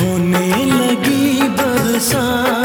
होने लगी बरसात।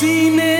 seen it.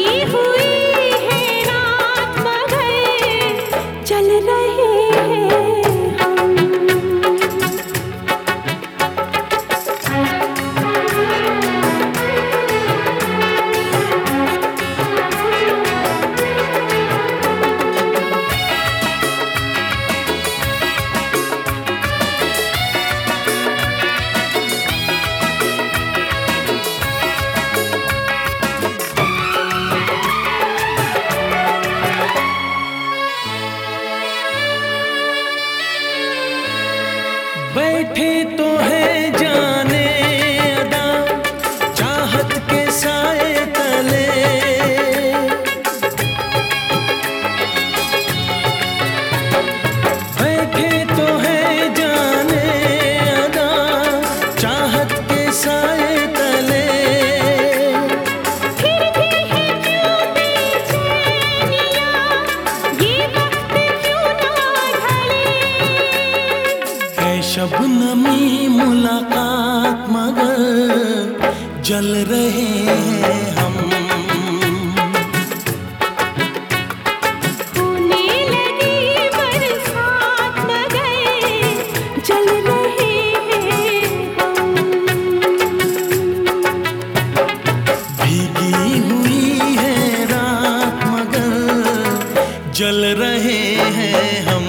जल रहे हैं हम। जल रहे हैं हम। हुई है रात जल रहे हैं हम।